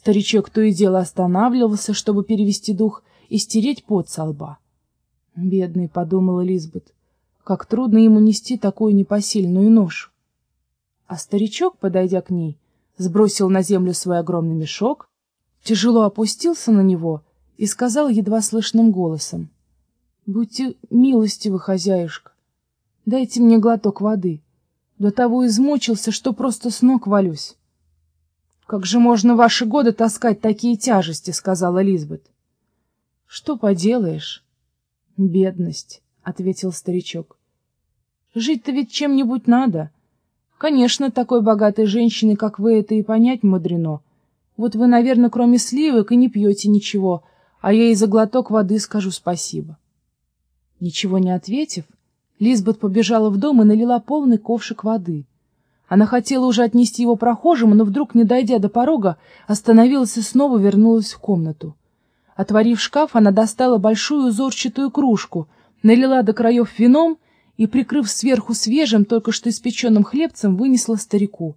Старичок то и дело останавливался, чтобы перевести дух и стереть пот со лба. «Бедный», — подумала Лизбет, — «как трудно ему нести такую непосильную ношу». А старичок, подойдя к ней, сбросил на землю свой огромный мешок, тяжело опустился на него и сказал едва слышным голосом, «Будьте милостивы, хозяюшка, дайте мне глоток воды. До того измучился, что просто с ног валюсь». «Как же можно ваши годы таскать такие тяжести?» — сказала Лизбет. «Что поделаешь?» «Бедность», — ответил старичок. «Жить-то ведь чем-нибудь надо. Конечно, такой богатой женщины, как вы, это и понять мудрено. Вот вы, наверное, кроме сливок и не пьете ничего, а я и за глоток воды скажу спасибо». Ничего не ответив, Лизбет побежала в дом и налила полный ковшик воды. Она хотела уже отнести его прохожим, но вдруг, не дойдя до порога, остановилась и снова вернулась в комнату. Отворив шкаф, она достала большую узорчатую кружку, налила до краев вином и, прикрыв сверху свежим, только что испеченным хлебцем, вынесла старику.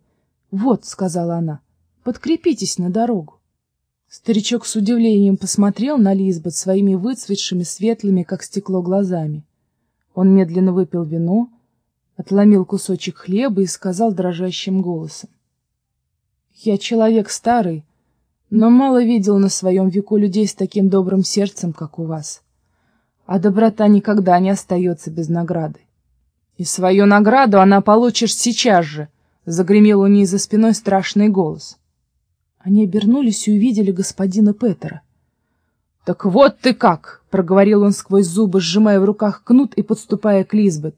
«Вот», — сказала она, — «подкрепитесь на дорогу». Старичок с удивлением посмотрел на Лизбет своими выцветшими, светлыми, как стекло, глазами. Он медленно выпил вино, отломил кусочек хлеба и сказал дрожащим голосом. «Я человек старый, но мало видел на своем веку людей с таким добрым сердцем, как у вас. А доброта никогда не остается без награды. И свою награду она получишь сейчас же, — загремел у ней за спиной страшный голос. Они обернулись и увидели господина Петера. — Так вот ты как! — проговорил он сквозь зубы, сжимая в руках кнут и подступая к Лизбет.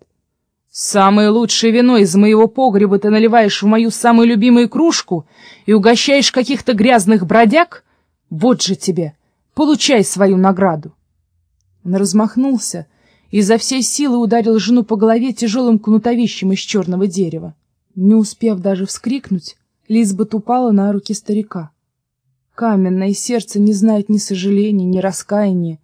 Самое лучшее вино из моего погреба ты наливаешь в мою самую любимую кружку и угощаешь каких-то грязных бродяг? Вот же тебе! Получай свою награду!» Он размахнулся и изо всей силы ударил жену по голове тяжелым кнутовищем из черного дерева. Не успев даже вскрикнуть, Лизбет упала на руки старика. Каменное сердце не знает ни сожаления, ни раскаяния,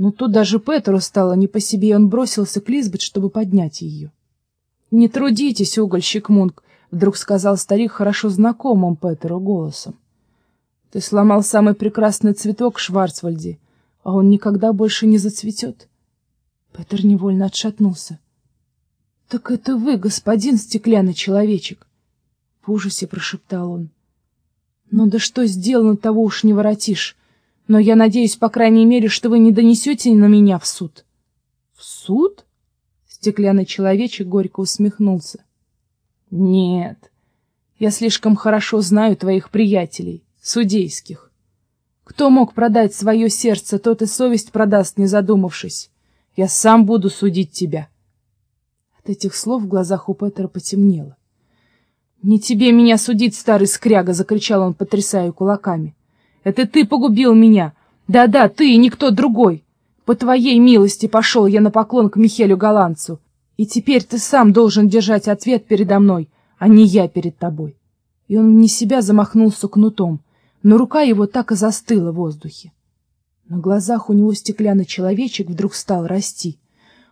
но тут даже Петру стало не по себе, и он бросился к Лизбет, чтобы поднять ее. — Не трудитесь, угольщик Мунк, — вдруг сказал старик хорошо знакомым Петеру голосом. — Ты сломал самый прекрасный цветок в Шварцвальде, а он никогда больше не зацветет. Петер невольно отшатнулся. — Так это вы, господин стеклянный человечек! — в ужасе прошептал он. — Ну да что сделано, того уж не воротишь. Но я надеюсь, по крайней мере, что вы не донесете на меня в суд. — В суд? — стеклянный человечек горько усмехнулся. — Нет, я слишком хорошо знаю твоих приятелей, судейских. Кто мог продать свое сердце, тот и совесть продаст, не задумавшись. Я сам буду судить тебя. От этих слов в глазах у Петера потемнело. — Не тебе меня судить, старый скряга! — закричал он, потрясая кулаками. Это ты погубил меня. Да-да, ты и никто другой. По твоей милости пошел я на поклон к Михелю Голландцу. И теперь ты сам должен держать ответ передо мной, а не я перед тобой. И он не себя замахнулся кнутом, но рука его так и застыла в воздухе. На глазах у него стеклянный человечек вдруг стал расти.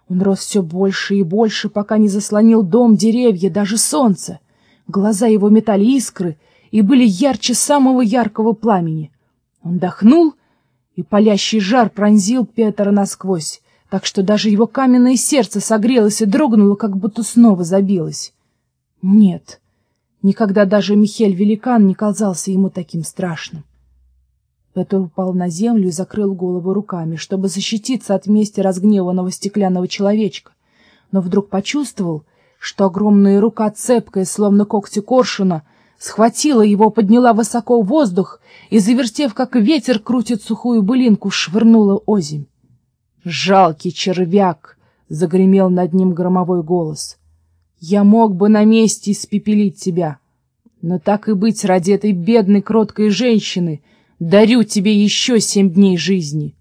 Он рос все больше и больше, пока не заслонил дом, деревья, даже солнце. Глаза его метали искры и были ярче самого яркого пламени — он дохнул, и палящий жар пронзил Петра насквозь, так что даже его каменное сердце согрелось и дрогнуло, как будто снова забилось. Нет, никогда даже Михель Великан не казался ему таким страшным. Петр упал на землю и закрыл голову руками, чтобы защититься от мести разгневанного стеклянного человечка, но вдруг почувствовал, что огромная рука, цепкая, словно когти коршуна, схватила его, подняла высоко в воздух и, завертев, как ветер крутит сухую былинку, швырнула озимь. «Жалкий червяк!» — загремел над ним громовой голос. «Я мог бы на месте испепелить тебя, но так и быть ради этой бедной кроткой женщины дарю тебе еще семь дней жизни.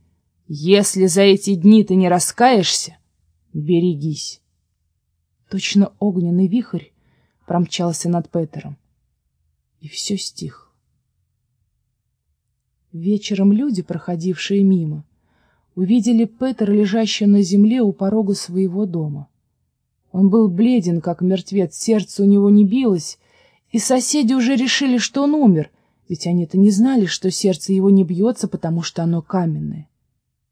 Если за эти дни ты не раскаешься, берегись». Точно огненный вихрь промчался над Петером и все стихло. Вечером люди, проходившие мимо, увидели Петра, лежащего на земле у порога своего дома. Он был бледен, как мертвец, сердце у него не билось, и соседи уже решили, что он умер, Ведь они-то не знали, что сердце его не бьется, потому что оно каменное.